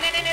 no, no, no.